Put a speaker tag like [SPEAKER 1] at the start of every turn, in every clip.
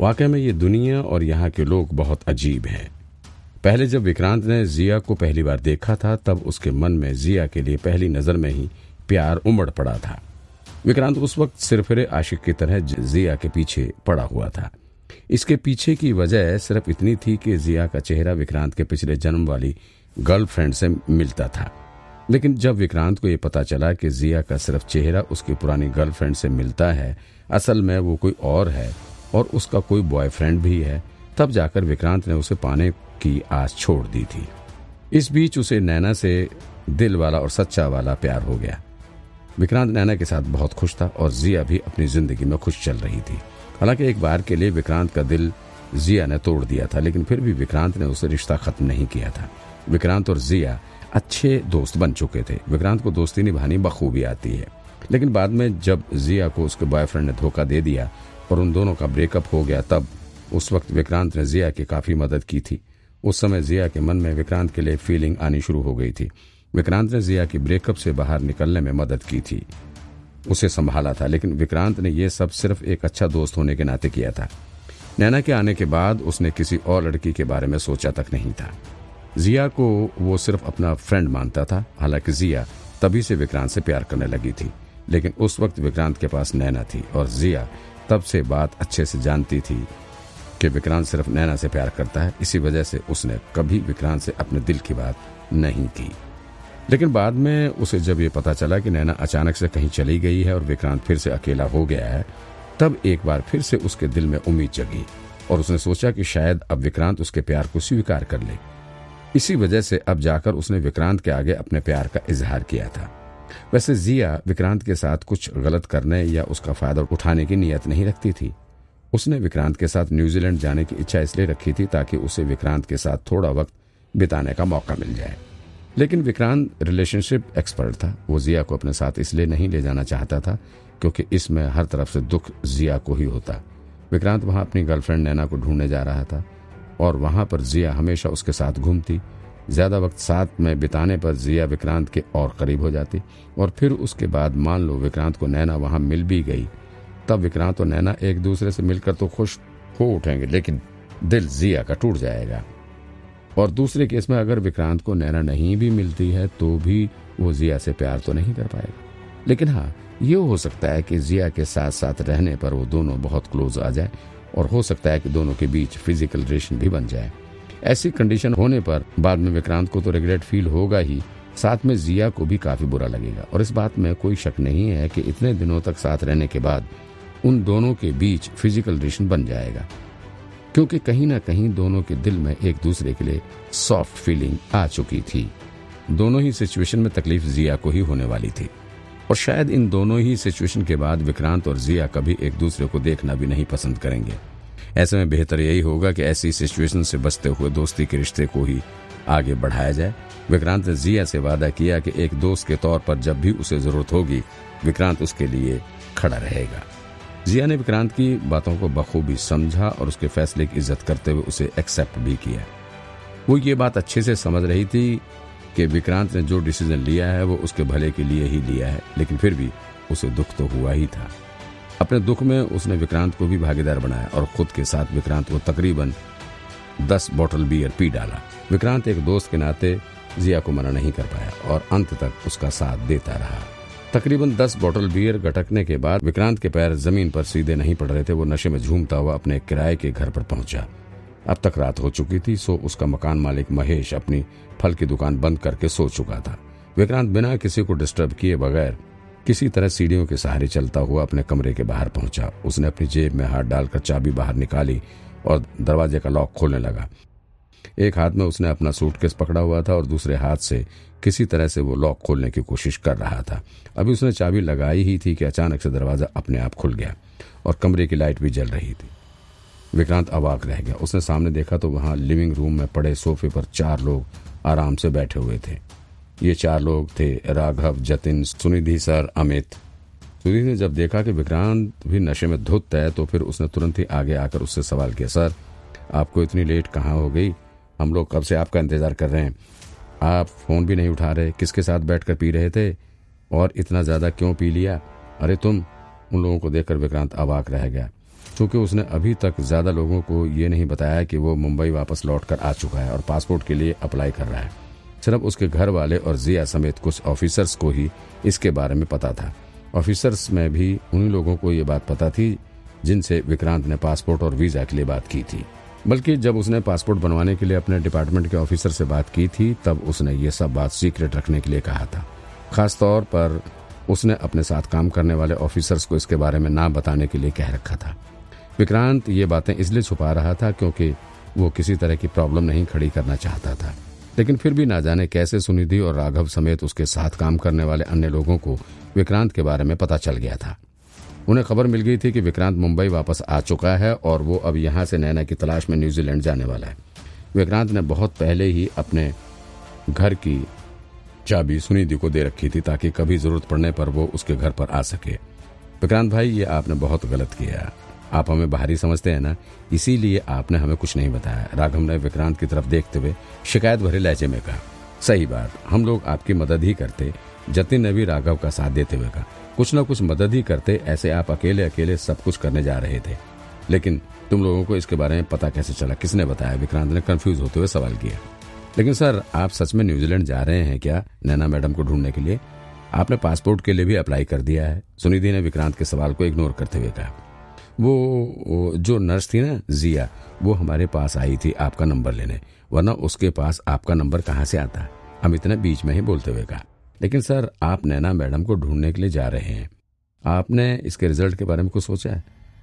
[SPEAKER 1] वाकई में ये दुनिया और यहाँ के लोग बहुत अजीब हैं। पहले जब विक्रांत ने जिया को पहली बार देखा था, तब उसके मन में जिया के लिए पहली नज़र में ही प्यार उमड़ पड़ा था। विक्रांत उस वक्त सिरफिरे आशिक की तरह जिया के पीछे पड़ा हुआ था। इसके पीछे की वजह सिर्फ़ इतनी थी कि जिया का चेहरा विक्रांत के पिछले जन्म वाली गर्लफ्रेंड से मिलता था। लेकिन जब विक्रांत को यह पता चला कि जिया का सिर्फ़ चेहरा उसकी पुरानी गर्लफ्रेंड से मिलता है, असल में वो कोई और है। और उसका कोई बॉयफ्रेंड भी है, तब जाकर विक्रांत ने उसे पाने की आस छोड़ दी थी। इस बीच उसे नैना से दिल वाला और सच्चा वाला प्यार हो गया। विक्रांत नैना के साथ बहुत खुश था और जिया भी अपनी ज़िंदगी में खुश चल रही थी। हालाँकि एक बार के लिए विक्रांत का दिल जिया ने तोड़ दिया था, लेकिन फिर भी विक्रांत ने उसे रिश्ता खत्म नहीं किया था। विक्रांत और जिया अच्छे दोस्त बन चुके थे। विक्रांत को दोस्ती निभानी बखूबी आती है। लेकिन बाद में जब जिया को उसके बॉयफ्रेंड ने धोखा दे दिया और उन दोनों का ब्रेकअप हो गया, तब उस वक्त विक्रांत ने जिया की काफ़ी मदद की थी। उस समय जिया के मन में विक्रांत के लिए फीलिंग आनी शुरू हो गई थी। विक्रांत ने जिया की ब्रेकअप से बाहर निकलने में मदद की थी। उसे संभाला था, लेकिन विक्रांत ने यह सब सिर्फ़ एक अच्छा दोस्त होने के नाते किया था। नैना के आने के बाद उसने किसी और लड़की के बारे में सोचा तक नहीं था। जिया को वो सिर्फ़ अपना फ्रेंड मानता था, हालाँकि जिया तभी से विक्रांत से प्यार करने लगी थी। लेकिन उस वक्त विक्रांत के पास नैना थी और जिया तब से बात अच्छे से जानती थी कि विक्रांत सिर्फ़ नैना से प्यार करता है। इसी वजह से उसने कभी विक्रांत से अपने दिल की बात नहीं की। लेकिन बाद में उसे जब ये पता चला कि नैना अचानक से कहीं चली गई है और विक्रांत फिर से अकेला हो गया है, तब एक बार फिर से उसके दिल में उम्मीद जगी और उसने सोचा कि शायद अब विक्रांत उसके प्यार को स्वीकार कर ले। इसी वजह से अब जाकर उसने विक्रांत के आगे अपने प्यार का इजहार किया था। वैसे जिया विक्रांत के साथ कुछ गलत करने या उसका फ़ायदा उठाने की नीयत नहीं रखती थी। उसने विक्रांत के साथ न्यूजीलैंड जाने की इच्छा इसलिए रखी थी ताकि उसे विक्रांत के साथ थोड़ा वक्त बिताने का मौका मिल जाए। लेकिन विक्रांत रिलेशनशिप एक्सपर्ट था। वो जिया को अपने साथ इसलिए नहीं ले जाना चाहता था क्योंकि इसमें हर तरफ़ से दुख जिया को ही होता। विक्रांत वहाँ अपनी गर्लफ्रेंड नैना को ढूँढने जा रहा था और वहाँ पर जिया हमेशा उसके साथ घूमती ज़्यादा वक्त साथ में बिताने पर जिया विक्रांत के और करीब हो जाती और फिर उसके बाद मान लो विक्रांत को नैना वहाँ मिल भी गई। तब विक्रांत और नैना एक दूसरे से मिलकर तो खुश हो उठेंगे, लेकिन दिल जिया का टूट जाएगा। और दूसरे केस में अगर विक्रांत को नैना नहीं भी मिलती है तो भी वो जिया से प्यार तो नहीं कर पाएगा। लेकिन हाँ ये हो सकता है कि जिया के साथ साथ रहने पर वो दोनों बहुत क्लोज आ जाए और हो सकता है कि दोनों के बीच फ़िज़िकल रिलेशन भी बन जाए। ऐसी कंडीशन होने पर बाद में विक्रांत को तो रिग्रेट फील होगा ही। साथ में जिया को भी काफ़ी बुरा लगेगा। और इस बात में कोई शक नहीं है कि इतने दिनों तक साथ रहने के बाद उन दोनों के बीच फ़िज़िकल रिलेशन बन जाएगा। क्योंकि कहीं ना कहीं दोनों के दिल में एक दूसरे के लिए सॉफ्ट फीलिंग आ चुकी थी। दोनों ही सिचुएशन में तकलीफ़ जिया को ही होने वाली थी। और शायद इन दोनों ही सिचुएशन के बाद विक्रांत और जिया कभी एक दूसरे को देखना भी नहीं पसंद करेंगे। ऐसे में बेहतर यही होगा कि ऐसी सिचुएशन से बचते हुए दोस्ती के रिश्ते को ही आगे बढ़ाया जाए। विक्रांत ने जिया से वादा किया कि एक दोस्त के तौर पर जब भी उसे ज़रूरत होगी, विक्रांत उसके लिए खड़ा रहेगा। जिया ने विक्रांत की बातों को बखूबी समझा और उसके फैसले की इज़्ज़त करते हुए उसे एक्सेप्ट भी किया। वो ये बात अच्छे से समझ रही थी कि विक्रांत ने जो डिसीज़न लिया है, वो उसके भले के लिए ही लिया है, लेकिन फिर भी उसे दुख तो हुआ ही था। अपने दुख में उसने विक्रांत को भी भागीदार बनाया और खुद के साथ विक्रांत को तकरीबन दस बोतल बियर पी डाला। विक्रांत एक दोस्त के नाते जिया को मना नहीं कर पाया और अंत तक उसका साथ देता रहा। तकरीबन दस बोतल बियर गटकने के बाद विक्रांत के पैर ज़मीन पर सीधे नहीं पड़ रहे थे, वो नशे में झूमता हुआ अपने किराए के घर पर पहुँचा। अब तक रात हो चुकी थी, सो उसका मकान मालिक महेश अपनी फल की दुकान बंद करके सो चुका था। विक्रांत बिना किसी को डिस्टर्ब किए बगैर किसी तरह सीढ़ियों के सहारे चलता हुआ अपने कमरे के बाहर पहुँचा। उसने अपनी जेब में हाथ डालकर चाबी बाहर निकाली और दरवाजे का लॉक खोलने लगा। एक हाथ में उसने अपना सूटकेस पकड़ा हुआ था और दूसरे हाथ से किसी तरह से वो लॉक खोलने की कोशिश कर रहा था। अभी उसने चाबी लगाई ही थी कि अचानक से दरवाज़ा अपने आप खुल गया और कमरे की लाइट भी जल रही थी। विक्रांत अवाक रह गया। उसने सामने देखा तो वहाँ लिविंग रूम में पड़े सोफे पर चार लोग आराम से बैठे हुए थे। ये चार लोग थे, राघव, जतिन, सुनिधि, सर, अमित। सुनिधि ने जब देखा कि विक्रांत भी नशे में धुत है तो फिर उसने तुरंत ही आगे आकर उससे सवाल किया, सर, आपको इतनी लेट कहाँ हो गई? हम लोग कब से आपका इंतज़ार कर रहे हैं? आप फ़ोन भी नहीं उठा रहे, किसके साथ बैठकर पी रहे थे? और इतना ज़्यादा क्यों पी लिया? अरे तुम, उन लोगों को देखकर विक्रांत अवाक रह गया, क्योंकि उसने अभी तक ज़्यादा लोगों को ये नहीं बताया कि वो मुंबई वापस लौटकर आ चुका है और पासपोर्ट के लिए अप्लाई कर रहा है। सिर्फ़ उसके घर वाले और जिया समेत कुछ ऑफिसर्स को ही इसके बारे में पता था। ऑफिसर्स में भी उन्हीं लोगों को ये बात पता थी, जिनसे विक्रांत ने पासपोर्ट और वीज़ा के लिए बात की थी। बल्कि जब उसने पासपोर्ट बनवाने के लिए अपने डिपार्टमेंट के ऑफिसर से बात की थी, तब उसने ये सब बात सीक्रेट रखने के लिए कहा था। खासतौर पर उसने अपने साथ काम करने वाले ऑफिसर्स को इसके बारे में ना बताने के लिए कह रखा था। विक्रांत ये बातें इसलिए छुपा रहा था क्योंकि वो किसी तरह की प्रॉब्लम नहीं खड़ी करना चाहता था। लेकिन फिर भी ना जाने कैसे सुनिधि और राघव समेत उसके साथ काम करने वाले अन्य लोगों को विक्रांत के बारे में पता चल गया था। उन्हें खबर मिल गई थी कि विक्रांत मुंबई वापस आ चुका है और वो अब यहाँ से नैना की तलाश में न्यूजीलैंड जाने वाला है। विक्रांत ने बहुत पहले ही अपने घर की चाबी सुनिधि को दे रखी थी ताकि कभी ज़रूरत पड़ने पर वो उसके घर पर आ सके। विक्रांत भाई, ये आपने बहुत गलत किया। आप हमें बाहरी समझते हैं ना, इसीलिए आपने हमें कुछ नहीं बताया। राघव ने विक्रांत की तरफ़ देखते हुए शिकायत भरे लहजे में कहा, सही बात, हम लोग आपकी मदद ही करते, जतिन ने भी राघव का साथ देते हुए कहा। कुछ न कुछ मदद ही करते, ऐसे आप अकेले अकेले सब कुछ करने जा रहे थे। लेकिन तुम लोगों को इसके बारे में पता कैसे चला, किसने बताया? विक्रांत ने कंफ्यूज होते हुए सवाल किया। लेकिन सर, आप सच में न्यूजीलैंड जा रहे हैं क्या, नैना मैडम को ढूँढने के लिए? आपने पासपोर्ट के लिए भी अप्लाई कर दिया है? सुनिधि ने विक्रांत के सवाल को इग्नोर करते हुए कहा। वो जो नर्स थी ना जिया वो हमारे पास आई थी आपका नंबर लेने। वरना उसके पास आपका नंबर कहाँ से आता? अमित ने बीच में ही बोलते हुए कहा। लेकिन सर आप नैना मैडम को ढूँढने के लिए जा रहे हैं। आपने इसके रिज़ल्ट के बारे में कुछ सोचा है?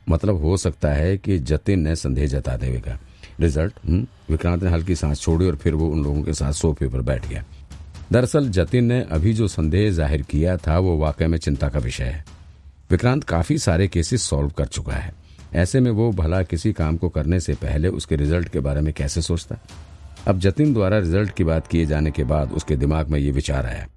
[SPEAKER 1] मतलब हो सकता है कि जतिन ने संदेह जताते हुए कहा। रिज़ल्ट? हम्म, विक्रांत ने हल्की सांस छोड़ी और फिर वो उन लोगों के साथ सोफे पर बैठ गया। दरअसल जतिन ने अभी जो संदेह ज़ाहिर किया था वो वाकई में चिंता का विषय है। विक्रांत काफ़ी सारे केसेस सॉल्व कर चुका है। ऐसे में वो भला किसी काम को करने से पहले उसके रिज़ल्ट के बारे में कैसे सोचता? अब जतिन द्वारा रिज़ल्ट की बात किए जाने के बाद उसके दिमाग में ये विचार आया।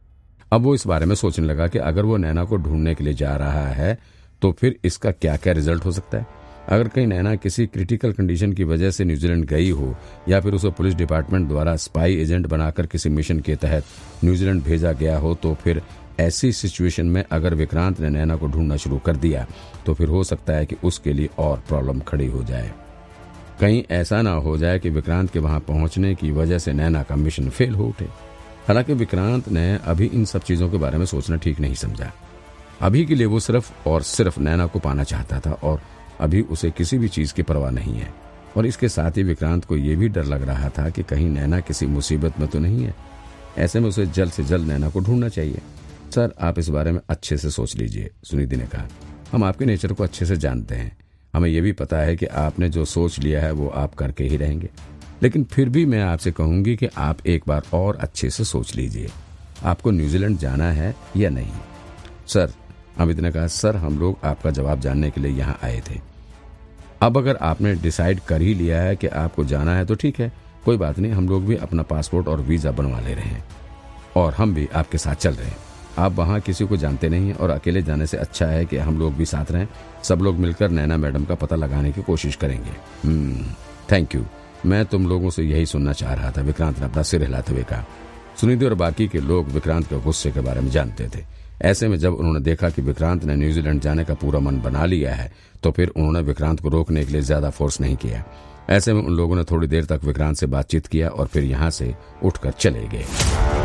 [SPEAKER 1] अब वो इस बारे में सोचने लगा कि अगर वो नैना को ढूँढने के लिए जा रहा है तो फिर इसका क्या क्या रिज़ल्ट हो सकता है? अगर कहीं नैना किसी क्रिटिकल कंडीशन की वजह से न्यूजीलैंड गई हो, या फिर उसे पुलिस डिपार्टमेंट द्वारा स्पाई एजेंट बनाकर किसी मिशन के तहत न्यूजीलैंड भेजा गया हो तो फिर ऐसी सिचुएशन में अगर विक्रांत ने नैना को ढूंढना शुरू कर दिया तो फिर हो सकता है कि उसके लिए और प्रॉब्लम खड़ी हो जाए। कहीं ऐसा ना हो जाए कि विक्रांत के वहाँ पहुँचने की वजह से नैना का मिशन फेल हो उठे। हालाँकि विक्रांत ने अभी इन सब चीज़ों के बारे में सोचना ठीक नहीं समझा। अभी के लिए वो सिर्फ़ और सिर्फ़ नैना को पाना चाहता था और अभी उसे किसी भी चीज़ की परवाह नहीं है। और इसके साथ ही विक्रांत को यह भी डर लग रहा था कि कहीं नैना किसी मुसीबत में तो नहीं है। ऐसे में उसे जल्द से जल्द नैना को ढूंढना चाहिए। सर, आप इस बारे में अच्छे से सोच लीजिए सुनिधि ने कहा। हम आपके नेचर को अच्छे से जानते हैं। हमें यह भी पता है कि आपने जो सोच लिया है वो आप करके ही रहेंगे। लेकिन फिर भी मैं आपसे कहूँगी कि आप एक बार और अच्छे से सोच लीजिए। आपको न्यूजीलैंड जाना है या नहीं? सर अमित ने कहा सर, हम लोग आपका जवाब जानने के लिए यहाँ आए थे। अब अगर आपने डिसाइड कर ही लिया है कि आपको जाना है तो ठीक है, कोई बात नहीं, हम लोग भी अपना पासपोर्ट और वीज़ा बनवा ले रहे हैं। और हम भी आपके साथ चल रहे हैं। आप वहाँ किसी को जानते नहीं और अकेले जाने से अच्छा है कि हम लोग भी साथ रहें। सब लोग मिलकर नैना मैडम का पता लगाने की कोशिश करेंगे। थैंक हम्म, यू मैं तुम लोगों से यही सुनना चाह रहा था विक्रांत ने अपना सिर हिलाते हुए कहा। सुनिधि और बाकी के लोग विक्रांत के गुस्से के बारे में जानते थे। ऐसे में जब उन्होंने देखा कि विक्रांत ने न्यूजीलैंड जाने का पूरा मन बना लिया है तो फिर उन्होंने विक्रांत को रोकने के लिए ज़्यादा फोर्स नहीं किया। ऐसे में उन लोगों ने थोड़ी देर तक विक्रांत से बातचीत किया और फिर यहाँ से उठकर चले गए।